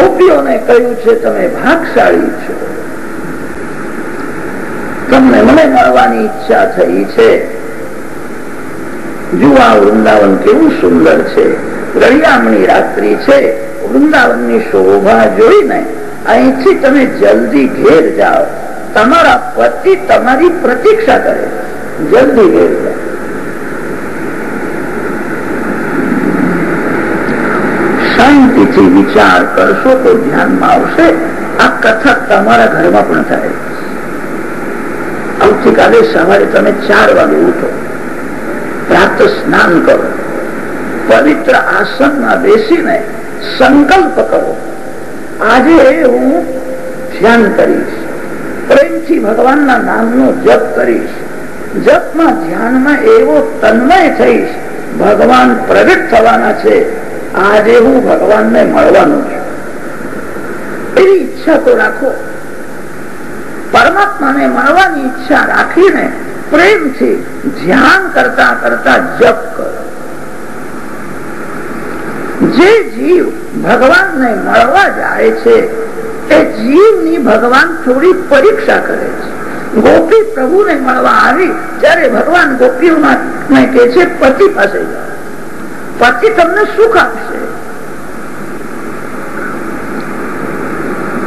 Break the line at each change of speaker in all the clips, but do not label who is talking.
ગોપીઓને કહ્યું છે, તમે ભાગશાળી છો. તમને મને મળવાની ઈચ્છા થઈ છે. જુવા વૃંદાવન કેવું સુંદર છે. રળિયામણી રાત્રિ છે. વૃંદાવનની શોભા જોઈને અહીંથી તમે જલ્દી ઘેર જાઓ. તમારા પતિ તમારી પ્રતીક્ષા કરે. જલ્દી ઘેર જાઓ. શાંતિથી વિચાર કરશો તો ધ્યાનમાં આવશે. આ કથા તમારા ઘરમાં પણ થાય. આવતીકાલે સવારે તમે ચાર વાગે ઉઠો. પ્રાત સ્નાન કરો. પવિત્ર આસનમાં બેસીને સંકલ્પ કરો. આજે હું ધ્યાન કરીશ. પ્રેમથી ભગવાનના નામનો જપ કરીશ. જપમાં ધ્યાનમાં એવો તન્મય થઈશ. ભગવાન પ્રગટ થવાના છે. આજે હું ભગવાનને મળવાનું છું. એવી ઈચ્છા તો રાખો. પરમાત્માને મળવાની ઈચ્છા રાખીને પ્રેમથી ધ્યાન કરતા કરતા જપ કરો. જે જીવ ભગવાનને મળવા જાય છે, એ જીવની ભગવાન થોડી પરીક્ષા કરે છે. ગોપી પ્રભુને મળવા આવી ત્યારે ભગવાન ગોપીઓને કે છે, પતિ પાસે જાઓ. પતિ તમને સુખ આપશે.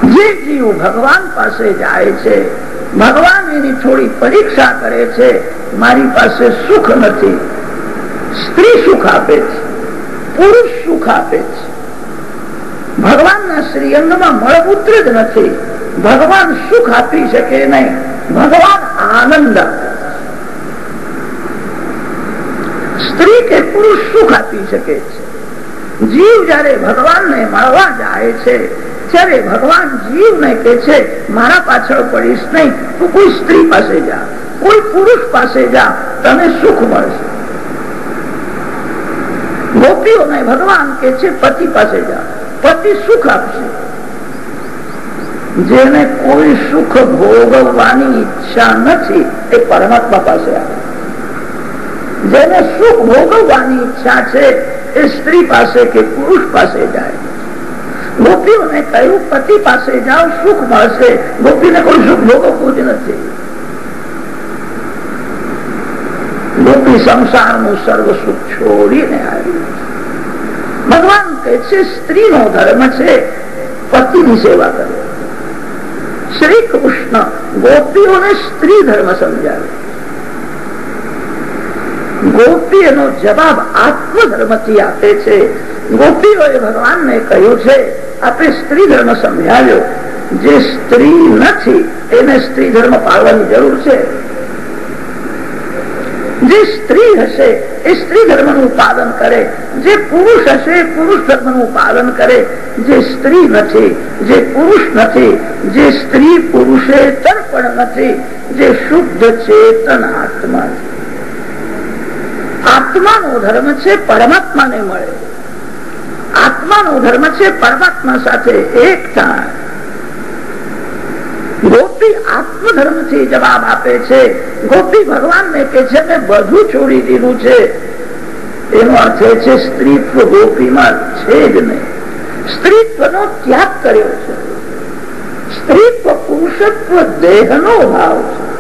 જે જીવ ભગવાન પાસે જાય છે, ભગવાન એની થોડી પરીક્ષા કરે છે, મારી પાસે સુખ નથી. સ્ત્રી સુખ આપે છે, પુરુષ સુખ આપે છે. ભગવાનના શ્રીઅંગમાં મળપુત્ર જ નથી. ભગવાન સુખ આપી શકે નહીં. ભગવાન આનંદ આપે સ્ત્રી કે પુરુષ સુખ આપી શકે છે. જીવ જયારે ભગવાનને મળવા જાય છે ત્યારે ભગવાન જીવને કે છે, મારા પાછળ પડીશ નહીં, તું કોઈ સ્ત્રી પાસે જા, કોઈ પુરુષ પાસે જા, તને સુખ મળશે. ગોપીઓને ભગવાન કે છે, પતિ પાસે જા, પતિ સુખ આપશે. જેને કોઈ સુખ ભોગવવાની ઈચ્છા નથી એ પરમાત્મા પાસે આવે. જેને સુખ ભોગવવાની ઈચ્છા છે, એ સ્ત્રી પાસે કે પુરુષ પાસે જાય. ગોપીઓને કહ્યું, પતિ પાસે જાઓ, સુખ મળશે. ગોપીને કોઈ સુખ ભોગવવું જ નથી. ગોપી સંસારનું સર્વ સુખ છોડીને આવી ભગવાન કહે છે, સ્ત્રીનો ધર્મ છે, પતિની સેવા કરવી શ્રી કૃષ્ણ ગોપીઓને સ્ત્રી ધર્મ સમજાવે. ગોપી એનો જવાબ આત્મધર્મથી આપે છે. ગોપીઓએ ભગવાનને કહ્યું છે આપણે સ્ત્રી ધર્મ સમજાવ્યો જે સ્ત્રી નથી, એને સ્ત્રી ધર્મ પાળવાની જરૂર છે. જે સ્ત્રી હશે, એ સ્ત્રી ધર્મનું પાલન કરે. જે પુરુષ હશે પુરુષ ધર્મનું પાલન કરે. જે સ્ત્રી નથી, જે પુરુષ નથી, જે સ્ત્રી પુરુષે તર્પણ નથી, જે શુદ્ધ ચેતન આત્મા છે. આત્માનો ધર્મ છે પરમાત્માને મળે. આત્માનો ધર્મ છે પરમાત્મા સાથે એક થાય. ગોપી આત્મધર્મથી જવાબ આપે છે. ગોપી ભગવાન ને કે છે, મેં બધું છોડી દીધું છે. એનો અર્થ એ છે, સ્ત્રીત્વ ગોપીમાં છે જ નહીં. સ્ત્રીત્વ નો ત્યાગ કર્યો છે. સ્ત્રીત્વ પુરુષત્વ દેહ નો ભાવ છે.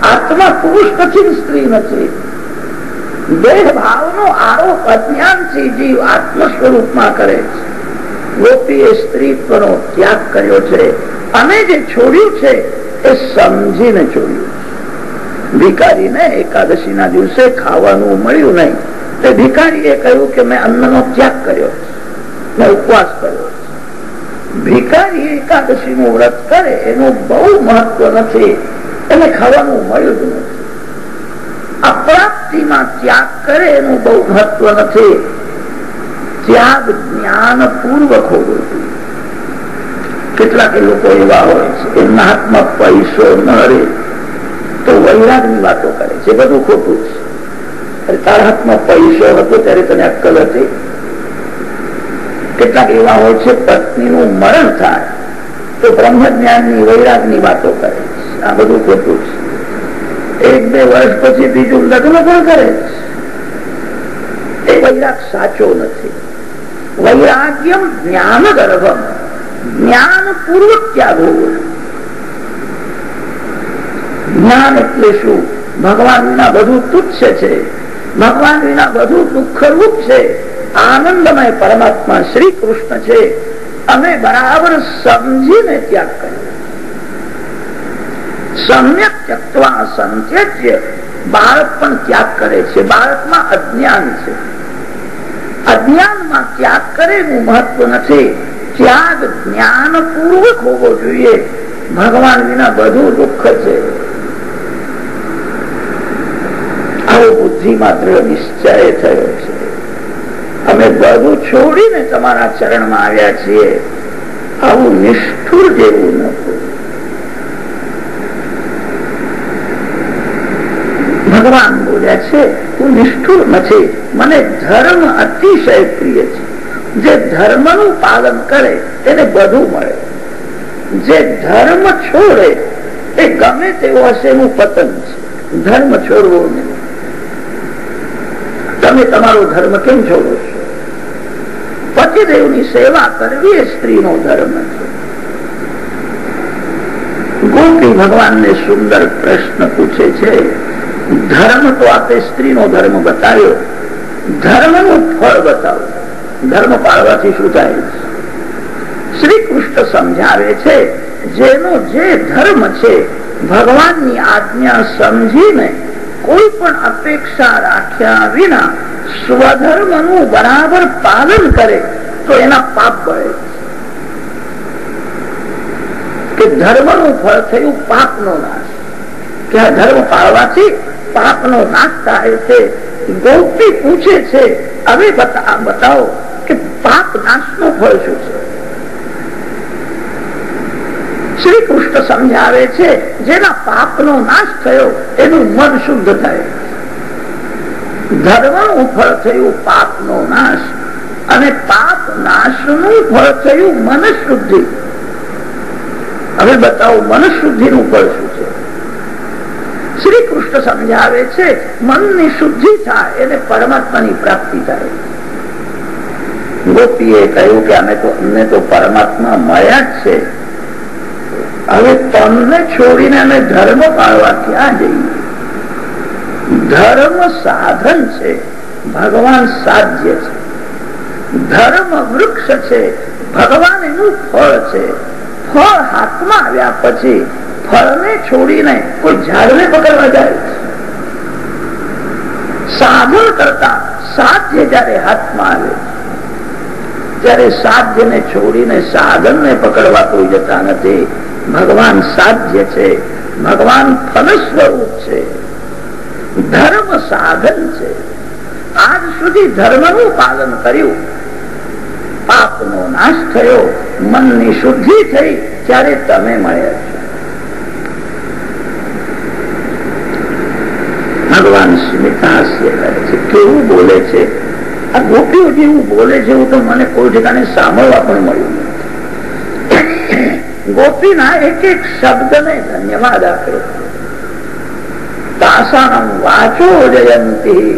આત્મા પુરુષ નથી સ્ત્રી નથી. દેહ ભાવ નો આરોપ અજ્ઞાનથી જીવ આત્મ સ્વરૂપમાં કરે છે. ગોપીએ સ્ત્રીત્વ નો ત્યાગ કર્યો છે. અને જે છોડ્યું છે, એ સમજીને છોડ્યું ભિકારીને એકાદશી ના દિવસે ખાવાનું મળ્યું નહીં. તે ભિકારીએ કહ્યું કે મેં અન્નનો ત્યાગ કર્યો મેં ઉપવાસ કર્યો ભિકારી એકાદશી નું વ્રત કરે, એનું બહુ મહત્વ નથી. એને ખાવાનું મળ્યું જ નથી. અપ્રાપ્તિમાં ત્યાગ કરે એનું બહુ મહત્વ નથી. ત્યાગ જ્ઞાન પૂર્વક હોવો કેટલાક લોકો એવા હોય છે એમના હાથમાં પૈસો ન રહે તો વૈરાગની વાતો કરે છે બધું ખોટું છે. તારા હાથમાં પૈસો હતો ત્યારે તને અક્કલ હતી? કેટલાક એવા હોય છે પત્ની નું મરણ થાય તો બ્રહ્મ જ્ઞાનની વૈરાગની વાતો કરે છે. આ બધું ખોટું છે. એક બે વર્ષ પછી બીજું લગ્ન પણ કરે. એ વૈરાગ સાચો નથી. વૈરાગ્યમ જ્ઞાન ગર્ભમ. જ્ઞાન પૂર્વક ત્યાગ હોવો જ્ઞાન એટલે શું? ભગવાન વિના બધું તુચ્છ છે. ભગવાન વિના બધું દુઃખરૂપ છે. આનંદમય પરમાત્મા શ્રી કૃષ્ણ છે. અમે બરાબર સમજીને ત્યાગ કર્યો સમ્યક ત્યક્વા સંત્યજ્ય બાળક પણ ત્યાગ કરે છે. બાળકમાં અજ્ઞાન છે. અજ્ઞાનમાં ત્યાગ કરે એવું મહત્વ નથી. ત્યાગ જ્ઞાન પૂર્વક હોવો જોઈએ. ભગવાન વિના બધું દુઃખ છે. આવો બુદ્ધિમાં દ્રઢ નિશ્ચય થયો છે. અમે બધું છોડીને તમારા ચરણમાં આવ્યા છીએ. આવું નિષ્ઠુર જેવું નતું ભગવાન બોલ્યા છે હું નિષ્ઠુર નથી. મને ધર્મ અતિશય પ્રિય છે. જે ધર્મનું પાલન કરે, તેને બધું મળે. જે ધર્મ છોડે, એ ગમે તેવો હશે એનું પતન છે. ધર્મ છોડવો નહીં. તમે તમારો ધર્મ કેમ છોડો છો? પતિદેવની સેવા કરવી એ સ્ત્રીનો ધર્મ છે. ગોપી ભગવાનને સુંદર પ્રશ્ન પૂછે છે ધર્મ તો આપે સ્ત્રીનો ધર્મ બતાવ્યો. ધર્મનું ફળ બતાવો. ધર્મ પાળવાથી શું થાય? શ્રી કૃષ્ણ સમજાવે છે, જેનો જે ધર્મ છે, ભગવાનની આજ્ઞા સમજીને કોઈ પણ અપેક્ષા રાખ્યા વિના સ્વધર્મનું બરાબર પાલન કરે, તો એના પાપ બળે. કે ધર્મનું ફળ થયું પાપનો નાશ. કે આ ધર્મ પાળવાથી પાપનો નાશ થાય છે. ગોપી પૂછે છે, હવે બતાવો કે પાપ નાશનું ફળ શું છે? શ્રી કૃષ્ણ સમજાવે છે, જેના પાપનો નાશ થયો, એનું મન શુદ્ધ થાય. ધર્મનું ફળ થયું પાપનો નાશ, અને પાપ નાશનું ફળ થયું મન શુદ્ધિ હવે બતાવો મન શુદ્ધિનું ફળ શું છે? શ્રી કૃષ્ણ સમજાવે છે, મનની શુદ્ધિ થાય, એને પરમાત્માની પ્રાપ્તિ થાય. ગોપીએ કહ્યું કે, અમે તો, અમને તો પરમાત્મા મળ્યા જ છે. હવે તમને છોડીને અમે ધર્મ પાળવા ક્યાં જઈએ? ધર્મ સાધન છે, ભગવાન સાધ્ય છે. ધર્મ વૃક્ષ છે, ભગવાન એનું ફળ છે. ફળ હાથમાં આવ્યા પછી ફળને છોડીને કોઈ ઝાડને પકડવા જાય સાધન કરતા સાધ્ય જયારે હાથમાં આવે ત્યારે સાધ્યને છોડીને સાધનને પકડવા કોઈ જતા નથી, ભગવાન સાધ્ય છે, ભગવાન ફલ સ્વરૂપ છે, ધર્મ સાધન છે. આજ સુધી ધર્મનું પાલન કર્યું. પાપનો નાશ થયો, મનની શુદ્ધિ થઈ, ત્યારે તમે મળ્યા છો. ભગવાન છે, કેવું બોલે છે? આ ગોપીઓ જેવું બોલે છે, એવું તો મને કોઈ ઠેકાને સાંભળવા પણ મળ્યું ગોપીના એક એક શબ્દને ધન્યવાદ આપ્યો તાસામ વાચો જયંતી.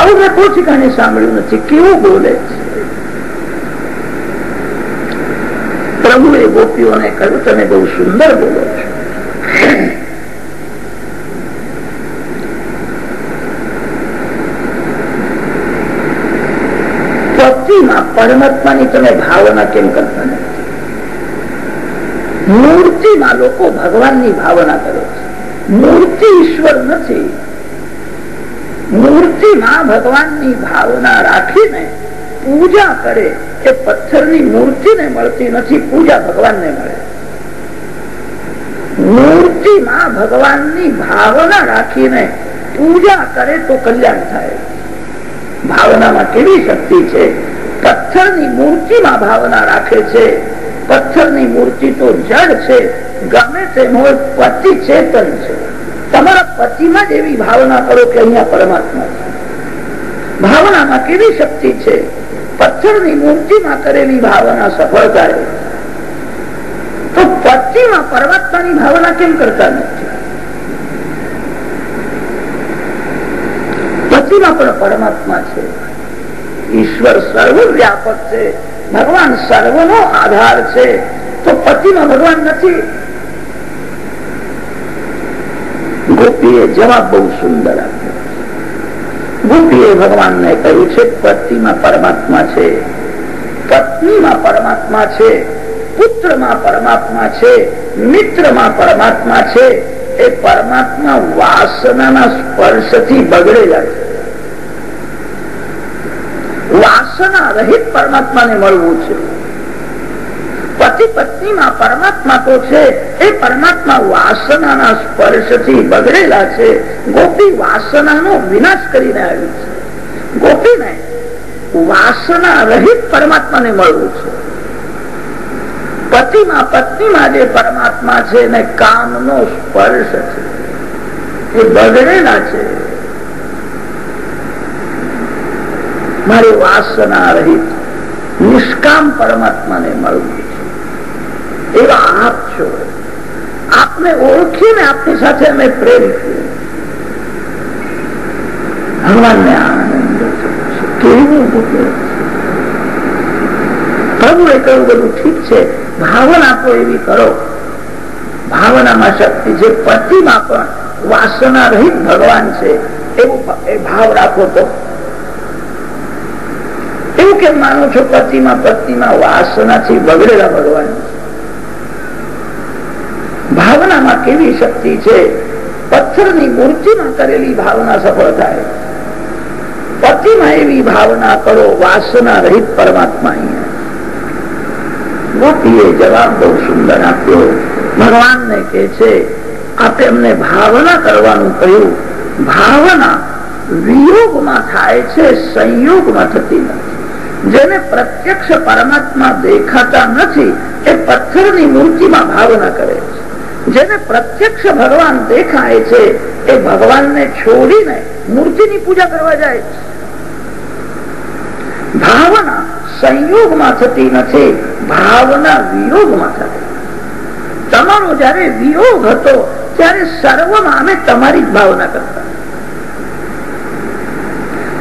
આવું મેં કોઈ ઠેકાને સાંભળ્યું નથી. કેવું બોલે છે? પ્રભુએ ગોપીઓને કહ્યું તમે બહુ સુંદર બોલો છો. પરમાત્માની તમે ભાવના કેમ કરતા નથી? મૂર્તિમાં લોકો ભગવાનની ભાવના કરે છે. મૂર્તિ ઈશ્વર નથી. મૂર્તિમાં ભગવાનની ભાવના રાખીને પૂજા કરે. એ પથ્થરની મૂર્તિને મળતી નથી, પૂજા ભગવાનને મળે. મૂર્તિમાં ભગવાનની ભાવના રાખીને પૂજા કરે તો કલ્યાણ થાય. ભાવનામાં કેવી શક્તિ છે? પથ્થરની મૂર્તિમાં ભાવના રાખે છે. પથ્થરની મૂર્તિ તો જડ છે, ગમે તેમ હોય, પતિ ચેતન છે. તમારા પતિમાં જ એવી ભાવના કરો કે અહીંયા પરમાત્મા છે. ભાવનામાં કેવી શક્તિ છે? પથ્થરની મૂર્તિમાં કરેલી ભાવના સફળ થાય. તો પતિમાં પરમાત્માની ભાવના કેમ કરતા નથી? પણ પરમાત્મા છે. ઈશ્વર સર્વવ્યાપક છે. ભગવાન સર્વનો આધાર છે. તો પતિમાં ભગવાન નથી. ગોપીએ જવાબ બહુ સુંદર આપ્યો. ગોપીએ ભગવાનને કહ્યું છે પતિમાં પરમાત્મા છે, પત્નીમાં પરમાત્મા છે, પુત્રમાં પરમાત્મા છે, મિત્રમાં પરમાત્મા છે, એ પરમાત્મા વાસનાના સ્પર્શથી બગડેલા છે. વાસના રહિત પરમાત્માને મળવું છે. પતિ પત્નીમાં પરમાત્મા તો છે. એ પરમાત્મા વાસનાના સ્પર્શથી બગડેલા છે. ગોપી વાસનાનો વિનાશ કરીને આવી છે. ગોપીને વાસના રહિત પરમાત્માને મળવું છે. પતિમાં પત્નીમાં જે પરમાત્મા છે ને કામનો સ્પર્શ છે, એ બગડેલા છે. મારી વાસના રહિત, નિષ્કામ પરમાત્માને મળવું છે. એવા આપ છો. આપને ઓળખીને આપની સાથે અમે પ્રેમ ભગવાનને આનંદ પ્રભુએ કહ્યું, બધું ઠીક છે. ભાવના આપો એવી કરો. ભાવનામાં શક્તિ છે. પતિમાં પણ વાસના રહિત ભગવાન છે. એવું ભાવ રાખો તો. એવું કેમ માનો છો? પતિમાં પત્નીમાં વાસનાથી બગડેલા ભગવાન ભાવનામાં કેવી શક્તિ છે? પથ્થરની મૂર્તિમાં કરેલી ભાવના સફળ થાય. પતિમાં એવી ભાવના કરો, વાસના રહિત પરમાત્મા ગોપીએ જવાબ બહુ સુંદર આપ્યો. ભગવાનને કે છે, આપે અમને ભાવના કરવાનું કહ્યું. ભાવના વિયોગમાં થાય છે, સંયોગમાં થતી નથી. જેને પ્રત્યક્ષ પરમાત્મા દેખાતા નથી, એ પથ્થરની મૂર્તિમાં ભાવના કરે છે. જેને પ્રત્યક્ષ ભગવાન દેખાય છે, એ ભગવાનને છોડીને મૂર્તિની પૂજા કરવા જાય છે. ભાવના સંયોગમાં થતી નથી, ભાવના વિયોગમાં થતી. તમારો જયારે વિયોગ હતો, ત્યારે સર્વમાં અમે તમારી જ ભાવના કરતા.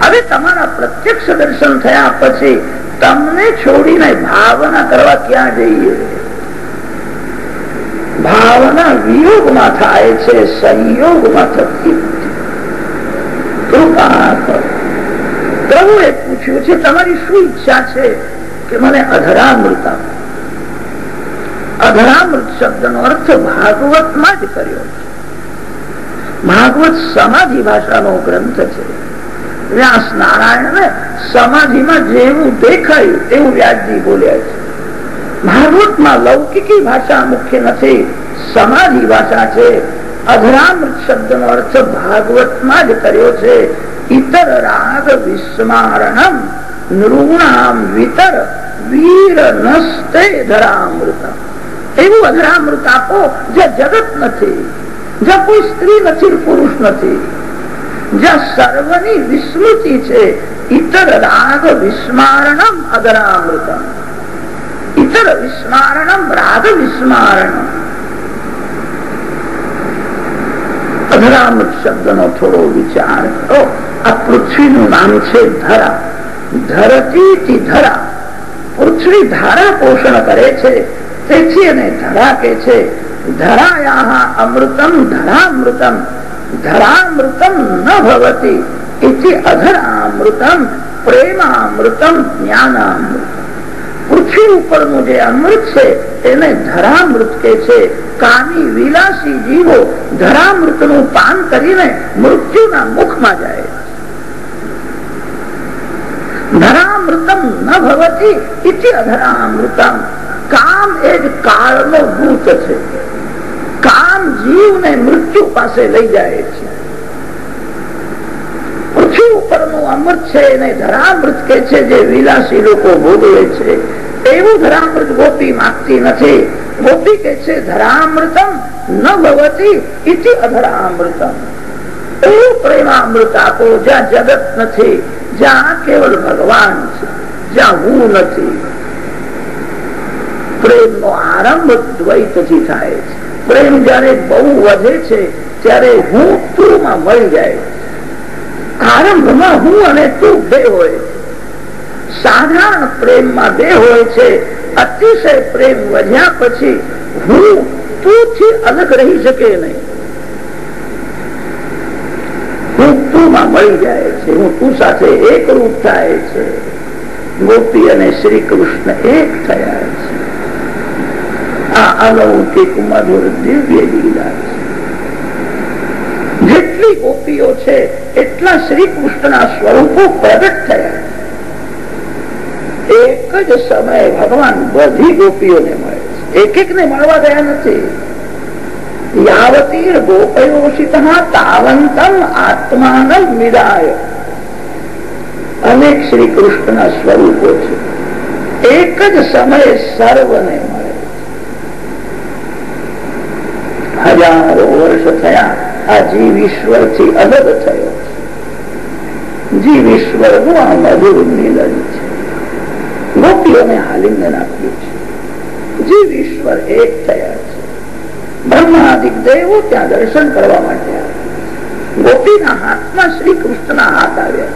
હવે તમારા પ્રત્યક્ષ દર્શન થયા પછી, તમને છોડીને ભાવના કરવા ક્યાં જઈએ? ભાવના વિયોગમાં થાય છે, સંયોગમાં થતી કૃપા પ્રભુએ પૂછ્યું છે, તમારી શું ઈચ્છા છે કે મને અધરામૃત અધરામૃત શબ્દનો અર્થ ભાગવતમાં જ કર્યો છે. ભાગવત સમાધિ ભાષાનો ગ્રંથ છે. વ્યાસ નારાયણ સમાધિમાં જેવું દેખાયું, એવું વ્યાસજી બોલ્યા છે. ભાગવતમાં લૌકિકી ભાષા મુખ્ય નથી, સમાધિ ભાષા છે. અધરામૃત શબ્દનો અર્થ ભાગવતમાં જ કર્યો છે. ઇતર રાગ વિસ્મારણમ, નૃણામ વિતર, વીર નસ્તે ધરામૃત એવું અધરામૃત આપો જ્યાં જગત નથી જ્યાં કોઈ સ્ત્રી નથી પુરુષ નથી. જ્યાં સર્વની વિસ્મૃતિ છે, ઇતર રાગ વિસ્મારણમ અધરામૃતમ. ઇતર વિસ્મારણમ રાગ વિસ્મારણમ અધરામૃત શબ્દનો થોડો વિચાર કરો આ પૃથ્વીનું નામ છે ધરા ધરતી ધરા પૃથ્વી ધારા પોષણ કરે છે તેથી એને ધરા કે છે ધરાયા અમૃતમ ધરામૃતમ ધરામૃતમ ન ભવતી ઇતિ અધરામૃતમ પ્રેમામૃતમ જ્ઞાનામૃતમ પૃથ્વી ઉપરનું જે અમૃત છે, એને ધરામૃત કે છે. કામી વિલાસી જીવો ધરામૃતનું પાન કરીને મૃત્યુના મુખમાં જાય. ધરામૃતમ ન ભવતી અધરામૃતમ. કામ એ જ કાળનો દૂત છે. કામ જીવને મૃત્યુ પાસે લઈ જાય છે. પૃથ્વી ઉપરનું અમૃત છે, એને ધરામૃત કે છે, જે વિલાસી લોકો ભોગવે છે. એવું ધરામૃત ગોપી માગતી નથી. ગોપી કે છે, ધરામૃતમ ન ભવતી અધરામૃતમ. એવું પ્રેમામૃત આપો જ્યાં જગત નથી, જ્યાં કેવળ ભગવાન છે, જ્યાં હું નથી. પ્રેમ નો આરંભ દ્વૈતથી થાય છે. પ્રેમ જયારે બહુ વધે છે, ત્યારે હું તું માં મળી જાય આરંભમાં હું અને તું બે હોય સાધારણ પ્રેમમાં બે હોય છે, અતિશય પ્રેમ વધ્યા પછી હું તું થી અલગ રહી શકે નહીં. માં છે છે. શ્રી કૃષ્ણ એક થયા છે. આ અલૌકિક મધુર દિવ્ય છે. જેટલી ગોપીઓ છે, એટલા શ્રી કૃષ્ણના સ્વરૂપો પ્રગટ થયા એક જ સમયે ભગવાન બધી ગોપીઓને મળે છે. એક એક ને મળવા ગયા નથી. સ્વરૂપો છે. એક જ સમયે સર્વને મળે હજારો વર્ષ થયા, આ જીવ ઈશ્વરથી અલગ થયો જીવ ઈશ્વરનું આ મધુર મિલન ગોપીઓને આલિંગન આપ્યું છે જીવ ઈશ્વર એક થયા છે, બ્રહ્માદિક દેવો ત્યાં દર્શન કરવા માટે ગોપીના હાથમાં શ્રી કૃષ્ણના હાથ આવ્યા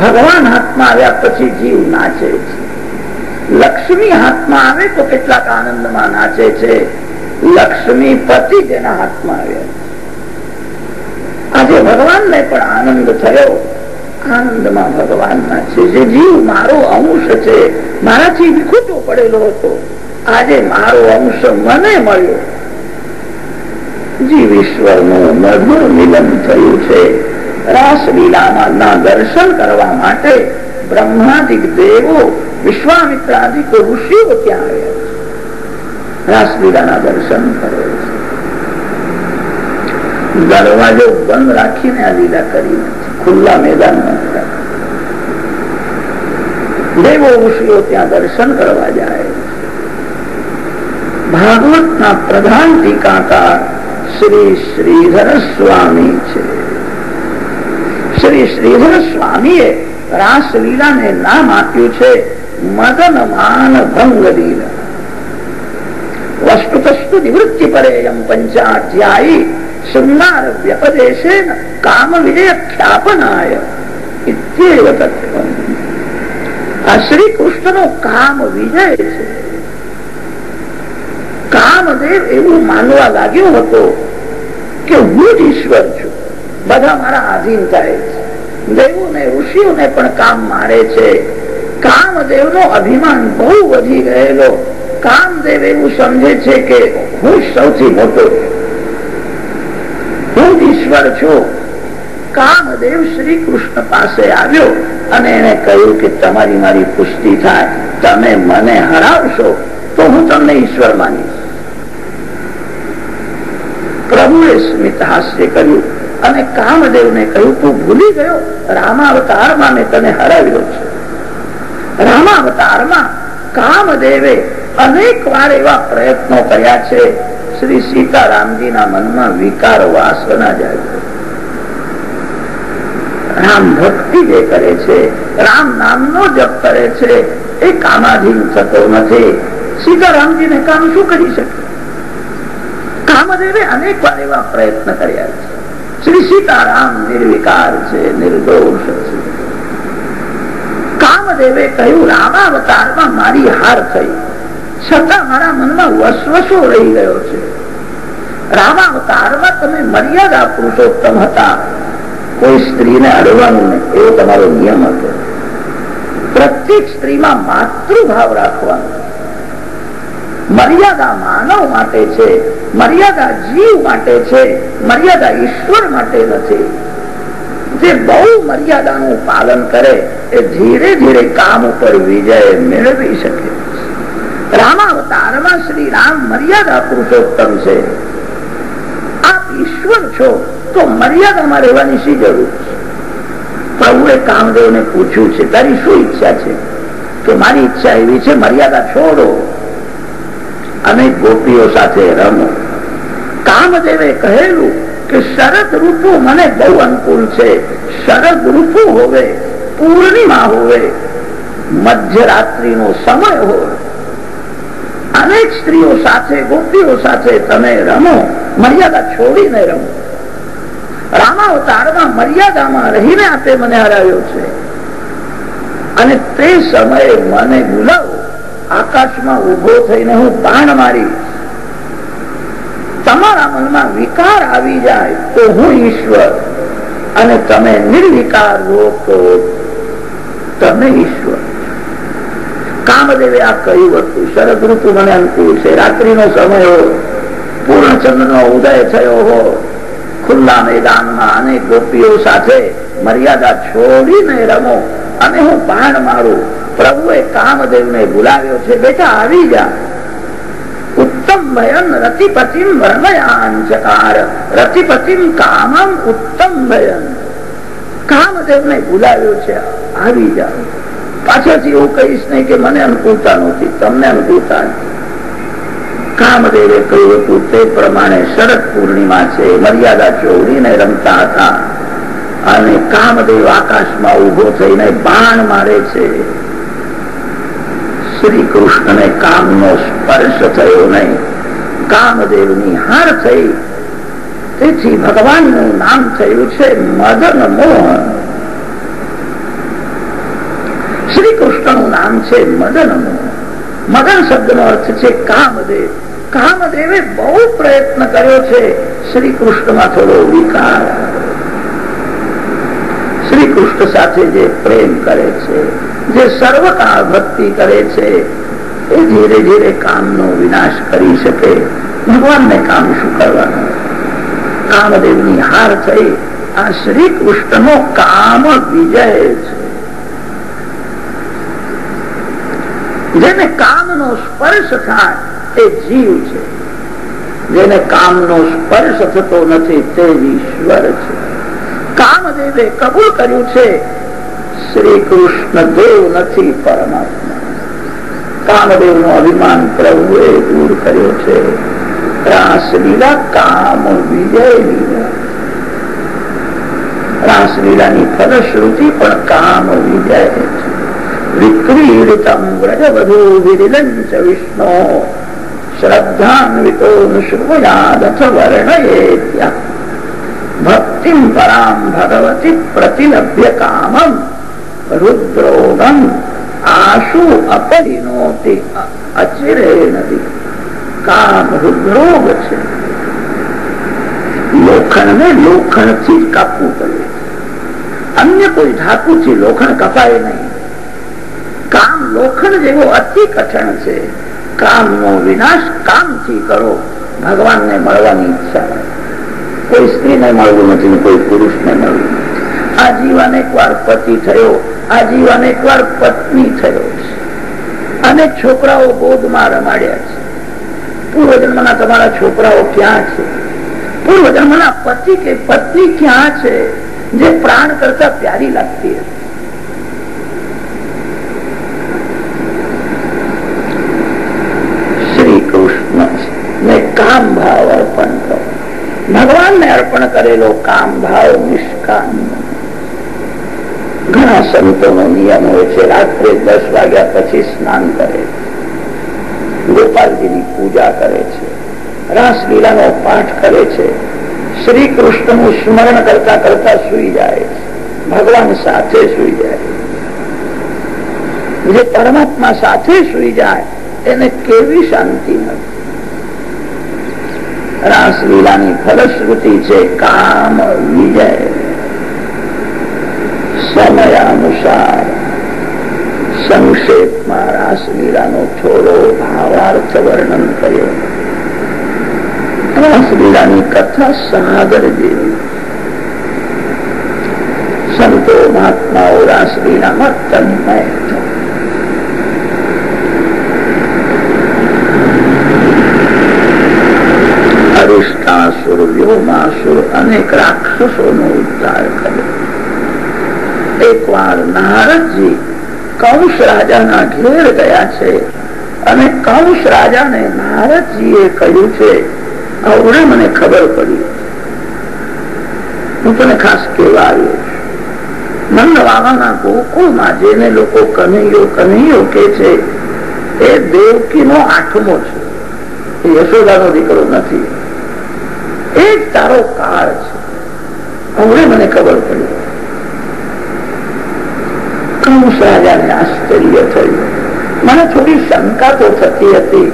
ભગવાન હાથમાં આવ્યા પછી જીવ નાચે છે. લક્ષ્મી હાથમાં આવે તો કેટલાક આનંદમાં નાચે છે. લક્ષ્મી પતિ જેના હાથમાં આવ્યા આજે ભગવાનને પણ આનંદ થયો. આનંદમાં ભગવાન નાચે છે જીવ મારો અંશ છે, મારાથી વિખૂટો પડેલો હતો. આજે મારો અંશ મને મળ્યો. જીવ ઈશ્વરનું મધુર મિલન થયું છે. દર્શન કરવા માટે બ્રહ્માદિક દેવો, વિશ્વામિત્રાદિક ઋષિઓ ત્યાં આવ્યા છે. રાસલીલાના દર્શન કરે. છે દરવાજો બંધ રાખીને આ લીલા કરી નથી ખુલ્લા મેદાનમાં દેવો ઋષિઓ ત્યાં દર્શન કરવા જાય ભાગવત ના પ્રધાન ટીકાકાર શ્રી શ્રીધર સ્વામી છે. શ્રી શ્રીધર સ્વામીએ રાસલીલાને નામ આપ્યું છે મગન માન ભંગ લીલા વસ્તુતસ્તુ નિવૃત્તિ પરેયમ પંચાધ્યાયી શૃંગાર વ્યપદેશે કામ વિજય ખ્યાપનાય આ શ્રી કૃષ્ણ નો કામ વિજય છે કામદેવ એવું માનવા લાગ્યો હતો કે હું જ ઈશ્વર છું બધા મારા આધીન થાય છે દેવોને ઋષિઓને પણ કામ મારે છે કામદેવ નો અભિમાન બહુ વધી ગયેલો કામદેવ એવું સમજે છે કે હું સૌથી મોટો છું હું ઈશ્વર છું. કામદેવ શ્રી કૃષ્ણ પાસે આવ્યો અને એને કહ્યું કે તમારી મારી પુષ્ટિ થાય. તમે મને હરાવશો તો હું તમને ઈશ્વર માનીશ. પ્રભુએ સ્મિત હાસ્ય કર્યું અને કામદેવ ને કહ્યું, તું ભૂલી ગયો? રામાવતારમાં મેં તને હરાવ્યો છે. રામાવતારમાં કામદેવે અનેક વાર એવા પ્રયત્નો કર્યા છે શ્રી સીતારામજીના મનમાં વિકાર વાસના જાય. રામ ભક્તિ જે કરે છે, રામ નામનો જપ કરે છે, એ કામાધીન થતો નથી. સીતારામજીને કામ શું કરી શકે? કામદેવે અનેક વાર એવા પ્રયત્ન કર્યા છે. શ્રી સીતારામ નિર્વિકાર છે, નિર્દોષ છે. કામદેવે કહ્યું, રામાવતારમાં મારી હાર થઈ. છતાં મારા મનમાં વસવસો રહી ગયો છે. રામાવતારમાં તમે મર્યાદા પુરુષોત્તમ હતા. કોઈ સ્ત્રીને અડવાનું નહીં, એવો તમારો નિયમ હતો. પ્રત્યેક સ્ત્રીમાં માતૃભાવ રાખવાનો. મર્યાદા માનવ માટે છે, મર્યાદા જીવ માટે છે, મર્યાદા ઈશ્વર માટે નથી. જે બહુ મર્યાદાનું પાલન કરે, એ ધીરે ધીરે કામ ઉપર વિજય મેળવી શકે. રામાવતારમાં શ્રી રામ મર્યાદા પુરુષોત્તમ છે. ઈશ્વર છો, તો મર્યાદામાં રહેવાની શી જરૂર પ્રભુએ કામદેવ ને પૂછ્યું છે, તારી શું ઈચ્છા છે? તો મારી ઈચ્છા એવી છે, મર્યાદા છોડો. અને ગોપીઓ સાથે રમો. કામદેવે કહેલું કે શરદ ઋતુ મને બહુ અનુકૂળ છે. શરદ ઋતુ હોવે, પૂર્ણિમા હોવે મધ્યરાત્રિ નો સમય હોય અનેક સ્ત્રીઓ સાથે, ગોપીઓ સાથે તમે રમો, મર્યાદા છોડીને રમો. રામાવતારમાં મર્યાદામાં રહીને આપે મને હરાવ્યો છે. અને તે સમયે મને બોલાવો, આકાશમાં ઊભો થઈને હું બાણ મારી તમારા મનમાં વિકાર આવી જાય તો હું ઈશ્વર, અને તમે નિર્વિકાર હો તો તમે ઈશ્વર. કામદેવે આ કહ્યું હતું શરદ ઋતુ મને અનુકૂળ છે, રાત્રિનો સમય હો પૂર્ણચંદ્ર નો ઉદય થયો હો ખુલ્લા મેદાનમાં અને ગોપીઓ સાથે મર્યાદા છોડીને રમો. અને હું પાણ મારું, પ્રભુએ કામદેવ ને બોલાવ્યો છે, બેટા, આવી જા. ઉત્તમ ભયન રતિપતિમ વર્ણયાંચકાર રતિપતિમ કામમ ઉત્તમ ભયન કામદેવ ને બોલાવ્યો છે, આવી જાઓ પાછળથી એવું કહીશ નહીં કે મને અનુકૂળતા નથી તમને અનુકૂળતા કામદેવે કહ્યું હતું, તે પ્રમાણે શરદ પૂર્ણિમા છે, મર્યાદા ચોરીને રમતા હતા. અને કામદેવ આકાશમાં ઊભો થઈને બાણ મારે છે. શ્રી કૃષ્ણને કામનો સ્પર્શ થયો નહીં. કામદેવની હાર થઈ. તેથી ભગવાનનું નામ થયું છે મદન મોહન. શ્રી કૃષ્ણનું નામ છે મદન મદન શબ્દનો અર્થ છે કામદેવ. કામદેવે બહુ પ્રયત્ન કર્યો છે શ્રી કૃષ્ણમાં થોડો વિકાર. શ્રી કૃષ્ણ સાથે જે પ્રેમ કરે છે, જે સર્વકાળ ભક્તિ કરે છે, એ ધીરે ધીરે કામનો વિનાશ કરી શકે. ભગવાનને કામ શું કરવાનું? કામદેવની હાર થઈ આ શ્રી કૃષ્ણનો કામ વિજય છે. જેને કામનો સ્પર્શ થાય તે જીવ છે. જેને કામનો સ્પર્શ થતો નથી તે ઈશ્વર છે. કામદેવે કબૂલ કર્યું છે શ્રી કૃષ્ણ દેવ નથી પરમાત્મા. કામદેવનું અભિમાન પ્રભુએ દૂર કર્યો છે. રાસલીલા કામ વિજય લીલા રાસલીલાની ફલશ્રુતિ પણ કામ વિક્રીડિતમ વ્રજવધુ વિરિલંચ વિષ્ણુ શ્રદ્ધાન્વિતો શૃણુયાદથ વર્ણયેત્યા ભક્તિમ પરામ ભગવતી પ્રતિલભ્ય કામમ રુદ્રોગમ આશુ અપરિનોતિ અચિરે નથી કામ રુદ્રોગ છે લોખંડ ને લોખંડથી કાપવું પડે અન્ય કોઈ ધાતુથી લોખંડ કપાય નહીં લોખંડ જેવો અતિ કઠણ છે. કામનો વિનાશ કામથી કરો. ભગવાનને મળવાની ઈચ્છા કોઈ સ્ત્રીને મળવું નથી કોઈ પુરુષને મળવું આજીવન એક વાર પતિ થયો. આજીવન એક વાર પત્ની થયો અને છોકરાઓ બોધમાં રમાડ્યા છે. પૂર્વજન્મના તમારા છોકરાઓ ક્યાં છે? પૂર્વજન્મના પતિ કે પત્ની ક્યાં છે? જે પ્રાણ કરતા પ્યારી લાગતી હતી શ્રી કૃષ્ણ ને કામ ભાવ અર્પણ કરો. ભગવાનને અર્પણ કરેલો કામ ભાવ નિષ્કામ. ઘણા સંતોનો નિયમ હોય છે, રાત્રે દસ વાગ્યા પછી સ્નાન કરે ગોપાલજીની પૂજા કરે છે. રાસલીલાનો પાઠ કરે છે. શ્રી કૃષ્ણનું સ્મરણ કરતા કરતા સુઈ જાય ભગવાન સાથે સુઈ જાય. જે પરમાત્મા સાથે સુઈ જાય, એને કેવી શાંતિ મળે? રાસલીલાની ફલશ્રુતિ છે, કામ વિજય. સમયાનુસાર સંક્ષેપમાં રાસલીલાનો થોડો ભાવાર્થ વર્ણન કર્યો. રાસલીલાની કથા સાગર જેવી. સંતો મહાત્માઓ રાસલીલામાં તન્મય અરિષ્ટાસુર વ્યોમાસુર અનેક રાક્ષસોનો ઉદ્ધાર કર્યો. એક વાર નારદજી કંસ રાજાના ઘેર ગયા છે અને કંસ રાજાને નારદજીએ કહ્યું છે આવડે મને ખબર પડી. હું તને ખાસ કેવા આવ્યો બાબાના ગોકુળમાં જેને લોકો કનૈયો કનૈયો કે છે, એ દેવકીનો આઠમો છે. એ યશોદાનો દીકરો નથી. એ જ છે. મને થોડી શંકા તો થતી હતી.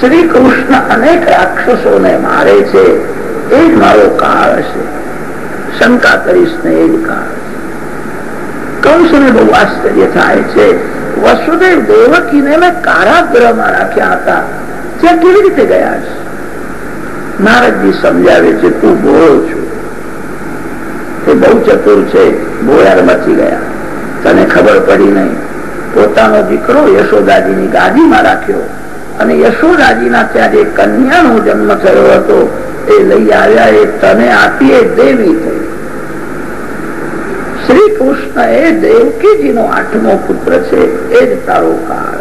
શ્રી કૃષ્ણ અનેક રાક્ષસોને મારે છે. એ જ મારો કાળ હશે શંકા કરીશ ને એ જ કાળ કંસને બહુ આશ્ચર્ય થાય છે. વસુદેવ દેવકીને મેં કારાગ્રહમાં રાખ્યા હતા. ત્યાં કેવી રીતે ગયા છે? નારદજી સમજાવે છે, તું બોળો છું. એ બહુ ચતુર છે બોયાર મચી ગયા. તને ખબર પડી નહીં. પોતાનો દીકરો યશોદાજીની ગાદીમાં રાખ્યો અને યશોદાજીના ત્યાં જે કન્યાનો જન્મ થયો હતો, એ લઈ આવ્યા એ તને આપીએ દેવી થઈ. શ્રી કૃષ્ણ એ દેવકીજીનો આઠમો પુત્ર છે, એ જ તારો કાળ.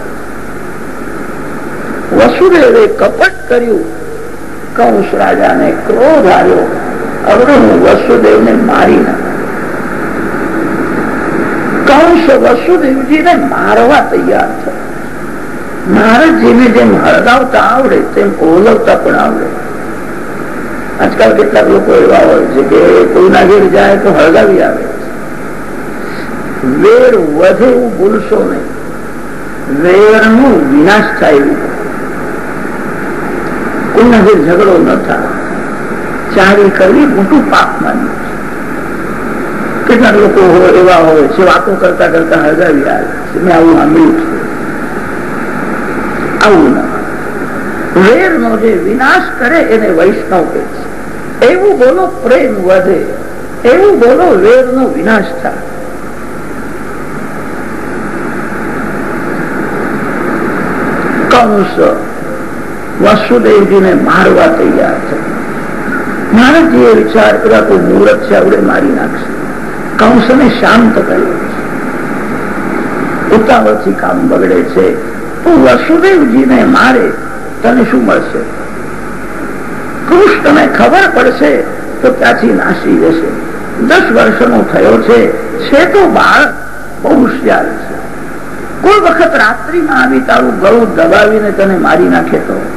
વસુદેવે કપટ કર્યું કંસ રાજાને ક્રોધ આવ્યો. હવે હું વસુદેવને મારી નાખ. કંસ વસુદેવજીને મારવા તૈયાર થયો. મહારાજજીને જેમ હળગાવતા આવડે, તેમ ઓલવતા પણ આવડે. આજકાલ કેટલાક લોકો એવા હોય છે કે કોઈના ઘેર જાય તો હળગાવી આવે. વેર વધે એવું ભૂલશો નહીં. વેરનું વિનાશ થાય એવું. કોઈના ઝઘડો ન થાય. ચારી કરવી મોટું પાપ માન્યું કેટલાક લોકો એવા હોય છે વાતો કરતા કરતા હળગાવી આવે મેં આવું સાંભળ્યું છે. આવું ના વેર નો જે વિનાશ કરે એને વૈષ્ણવ કહે છે. એવું બોલો પ્રેમ વધે. એવું બોલો વેર નો વિનાશ થાય. કંસ વસુદેવજીને મારવા તૈયાર છે. નારદજીએ વિચાર કર્યા કોઈ મુહૂર્ત છે, આવડે મારી નાખશે. કંસને શાંત કર્યો ઉતાવળથી કામ બગડે છે. તું વસુદેવજીને મારે, તને શું મળશે? કૃષ્ણને ખબર પડશે, તો ત્યાંથી નાસી જશે દસ વર્ષનો થયો છે. છે તો બાળક બહુ હોશિયાર છે. કોઈ વખત રાત્રિમાં આવી તારું ગળું દબાવીને તને મારી નાખે તો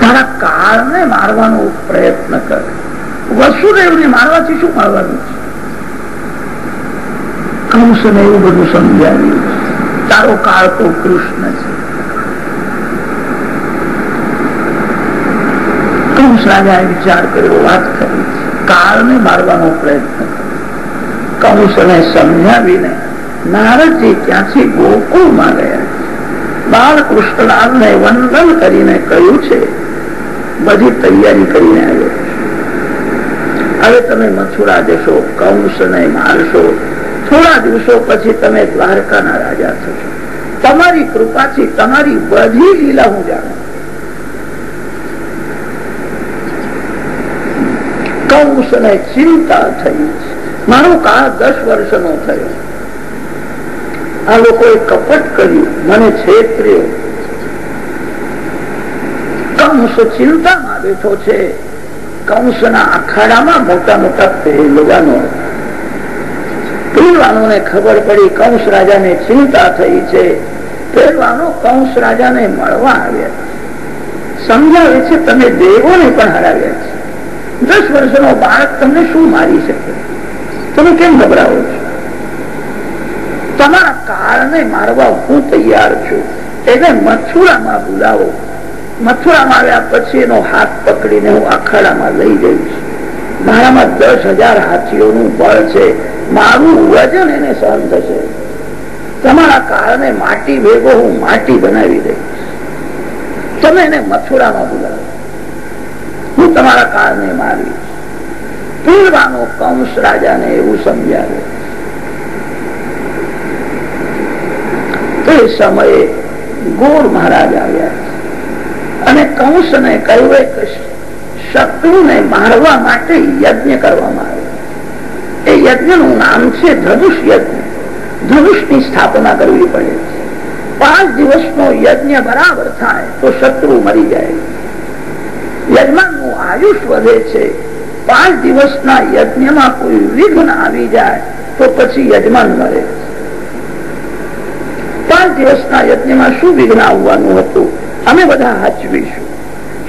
તારા કાળને મારવાનો પ્રયત્ન કરે. વસુદેવને મારવાથી શું મળવાનું છે? કંસને એવું બધું સમજાવ્યું. તારો કાળ તો કૃષ્ણ છે. કંસ રાજાએ વિચાર કર્યો, વાત કરી. કાળને મારવાનો પ્રયત્ન કંસને સમજાવીને નારદજી ત્યાંથી ગોકુળમાં ગયા. બાળકૃષ્ણલાલને વંદન કરીને કહ્યું છે બધી તૈયારી કરીને આવ્યો. હવે તમે મથુરા જશો, કંસને મારશો. થોડા દિવસો પછી તમે દ્વારકાના રાજા થશો. તમારી કૃપાથી તમારી બધી લીલા હું જાણું. કંસને ચિંતા થઈ. મારો કાળ દસ વર્ષનો થયો. આ લોકોએ કપટ કર્યું, મને છેતર્યો. કંસ ચિંતામાં બેઠો છે. કંસના અખાડામાં મોટા મોટા પહેલવાનો. પહેલવાનોને ખબર પડી કંસ રાજાને ચિંતા થઈ છે. પહેલવાનો કંસ રાજાને મળવા આવ્યા સમજાવે છે તમે દેવોને પણ હરાવ્યા છે. દસ વર્ષનો બાળક તમને શું મારી શકે? તમે કેમ ગભરાવો છો? તમારા કાળને મારવા હું તૈયાર છું. એને મથુરામાં બોલાવો. મથુરામાં આવ્યા પછી એનો હાથ પકડીને હું અખાડામાં લઈ જઈશ મારામાં દસ હજાર હાથીઓનું બળ છે. મારું વજન એને સહન થશે. તમારા કાળને માટી ભેગો હું માટી બનાવી દઈશ. તમે એને મથુરામાં બોલાવો. હું તમારા કારણે મારીશ પીરવાનો કંસ રાજાને એવું સમજાવે તે સમયે ગોર મહારાજ આવ્યા. અને કંસને કહ્યું શત્રુ શત્રુને મારવા માટે યજ્ઞ કરવામાં આવ્યો. એ યજ્ઞનું નામ છે ધનુષ યજ્ઞ. ધનુષની સ્થાપના કરવી પડે પાંચ દિવસનો યજ્ઞ બરાબર થાય તો શત્રુ મરી જાય. યજમાનનું આયુષ વધે છે. પાંચ દિવસના યજ્ઞમાં કોઈ વિઘ્ન આવી જાય તો પછી યજમાન મરે પાંચ દિવસના યજ્ઞમાં શું વિઘ્ન આવવાનું હતું? અમે બધા હાચવીશું.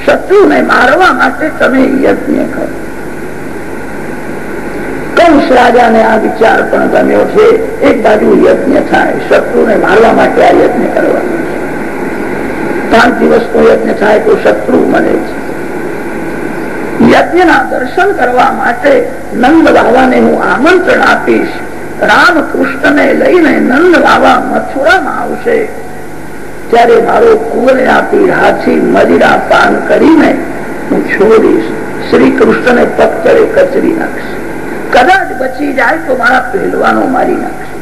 શત્રુને મારવા માટે તમે યજ્ઞ કરો. કંસ રાજાને આ વિચાર પણ ગમ્યો છે. એક બાજુ યજ્ઞ થાય, શત્રુને મારવા માટે આ યજ્ઞ કરવાનો છે. પાંચ દિવસનો યજ્ઞ થાય તો શત્રુ મળે છે. યજ્ઞના દર્શન કરવા માટે નંદ બાબાને હું આમંત્રણ આપીશ. રામકૃષ્ણને લઈને નંદ બાબા મથુરામાં આવશે. ત્યારે મારો કુવરે આપી હાથી મદિરા પાન કરીને હું છોડીશ. શ્રી કૃષ્ણને પગ કચરી નાખશે. કદાચ બચી જાય તો મારા પહેલવાનો મારી નાખશે.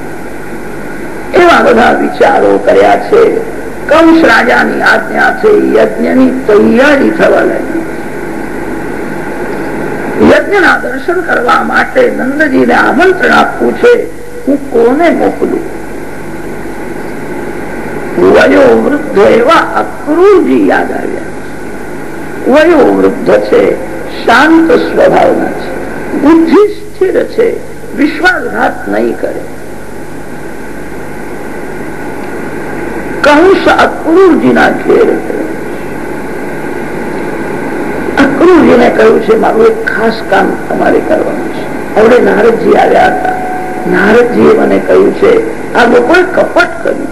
એવા બધા વિચારો કર્યા છે. કંસ રાજાની આજ્ઞા છે, યજ્ઞની તૈયારી થવા લાગી. યજ્ઞના દર્શન કરવા માટે નંદજીને આમંત્રણ આપવું છે. હું કોને મોકલું? વયો વૃદ્ધ એવા અક્રૂરજી યાદ આવ્યા વયો છે, શાંત સ્વભાવના છે બુદ્ધિ સ્થિર છે, વિશ્વાસઘાત નહીં કરે. કંસ અક્રૂરજીના ઘેર અક્રૂરજીને કહ્યું છે, મારું એક ખાસ કામ તમારે કરવાનું છે. હવે નારદજી આવ્યા હતા. નારદજીએ મને કહ્યું છે, આ લોકોએ કપટ કર્યું.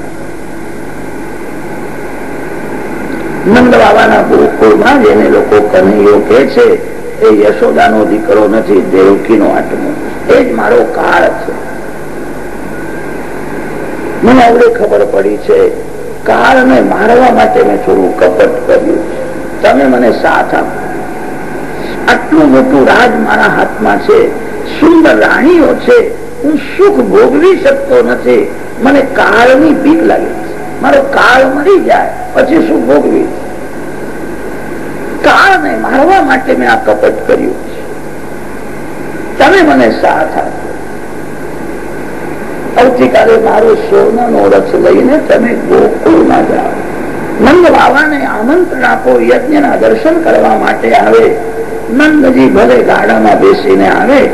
નંદ બાબાના ગુરુકુળમાં જેને લોકો કનૈયો કે છે, એ યશોદાનો દીકરો નથી, દેવકીનો આત્મો. એ જ મારો કાળ છે. મને આવડે ખબર પડી છે, કાળને મારવા માટે મેં થોડું કપટ કર્યું તમે મને સાથ આપો. આટલું મોટું રાજ મારા હાથમાં છે, સુંદર રાણીઓ છે, હું સુખ ભોગવી શકતો નથી. મને કાળની બીક લાગે છે. મારો કાળ મરી જાય. પછી શું ભોગવી? કાળને મારવા માટે મેં આ કપટ કર્યું છે. તમે મને સાથ આપો. આવતીકાલે મારો સોનાનો રથ લઈને તમે ગોકુળમાં જાઓ. નંદ બાબાને આમંત્રણ આપો, યજ્ઞના દર્શન કરવા માટે આવે. નંદજી ભલે ગાડામાં બેસીને આવે.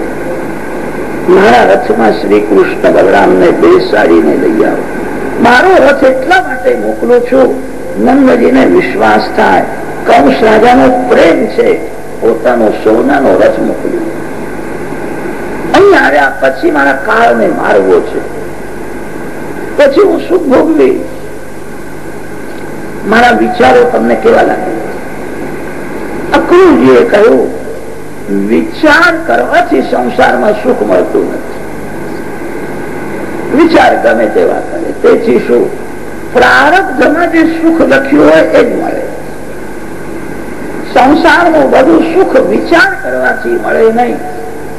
મારા રથમાં શ્રી કૃષ્ણ બલરામને બેસાડીને લઈ આવો. મારો રથ એટલા માટે મોકલું છું નંદજીને વિશ્વાસ થાય. કંસ રાજાનો પ્રેમ છે. પોતાનો સોનાનો રથ મોકલ્યો. અહીં આવ્યા પછી મારા કાળને મારવો છે. પછી હું સુખ ભોગવી મારા વિચારો તમને કેવા લાગે અક્રૂરજીએ કહ્યું, વિચાર કરવાથી સંસારમાં સુખ મળતું નથી. વિચાર ગમે તેવા કરે. તેથી શું? પ્રારબ્ધમાં જે સુખ લખ્યું હોય એ જ મળે. સંસારનું બધું સુખ વિચાર કરવાથી મળે નહીં.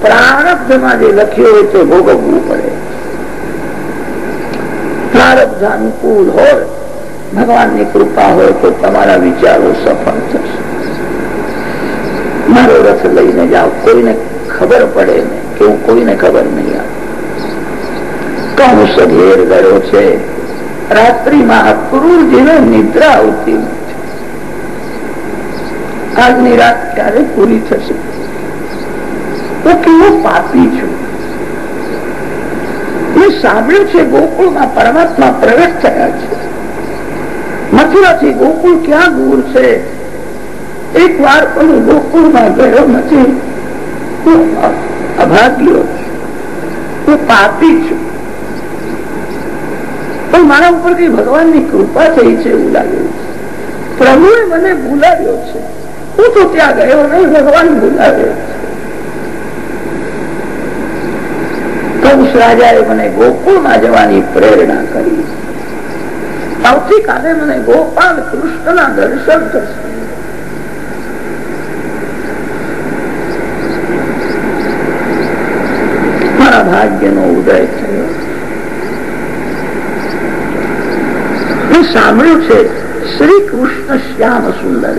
પ્રારબ્ધમાં જે લખ્યું હોય તે ભોગવવું પડે. પ્રારબ્ધ અનુકૂળ હોય, ભગવાનની કૃપા હોય તો તમારા વિચારો સફળ થશે. મારો રથ લઈને જાઓ, કોઈને ખબર પડે ને કે હું કોઈને ખબર નહીં આવે કંસ ઘેર ગયો છે. રાત્રિમાં અક્રૂરજીને નિદ્રા આવતી આજની રાત ક્યારે પૂરી થશે? તો કેવો પાપી છું. સાંભળ્યું છે ગોકુળમાં પરમાત્મા પ્રગટ થયા છે. મથુરાથી ગોકુળ ક્યાં દૂર છે? એક વાર પણ ગોકુળમાં ગયો નથી. હું અભાગ્યો છું. હું પાપી છું. પણ મારા ઉપર કઈ ભગવાનની કૃપા થઈ છે એવું લાગ્યું પ્રભુએ મને બોલાવ્યો છે. હું તો ત્યાં ગયો નહીં, ભગવાન બોલાવ્યો કંસ રાજાએ મને ગોપાલ કૃષ્ણના દર્શન થશે મારા ભાગ્યનો ઉદય થયો. મેં સાંભળ્યું છે. શ્રી કૃષ્ણ શ્યામ સુંદર.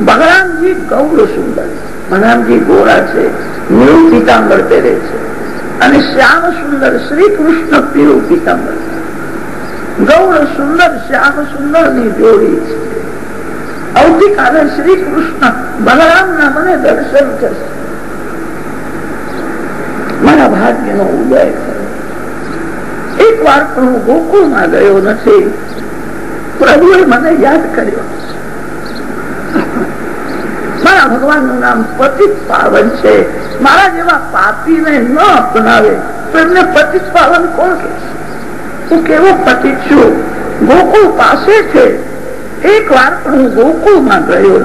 બલરામજી ગૌર સુંદર. બલરામજી ગોરા છે. નીળ પીતાંબર પહેરે છે. અને શ્યામ સુંદર, શ્રી કૃષ્ણ પીળું પીતાંબર. ગૌર સુંદર, શ્યામ સુંદરની જોડી છે. આવતીકાલે શ્રી કૃષ્ણ બલરામ ના મને દર્શન કરશે. મારા ભાગ્ય નો ઉદય થયો. એક વાર પણ હું ગોકુળમાં ગયો નથી. પ્રભુએ મને યાદ કર્યો. મારા ભગવાનનું નામ પતિત પાવન છે. મારા જેવા પાપીને ન અપનાવે. તો એમને પતિત પાવન કોણ કે હું કેવો પતિત છું? ગોકુળ પાસે છે. એક વાર પણ હું ગોકુળમાં ગયો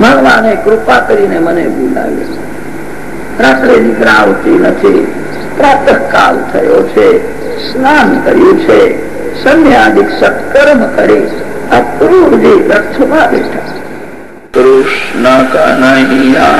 ભગવાને કૃપા કરીને મને બોલાવ્યો. રાત્રે નિદ્રા આવતી નથી. પ્રાતઃ કાલ થયો છે. સ્નાન કર્યું છે. સંન્યાદિક સત્કર્મ કરી આ ક્રૂરજી રથમાં બેઠા કૃષ્ણ કનૈયા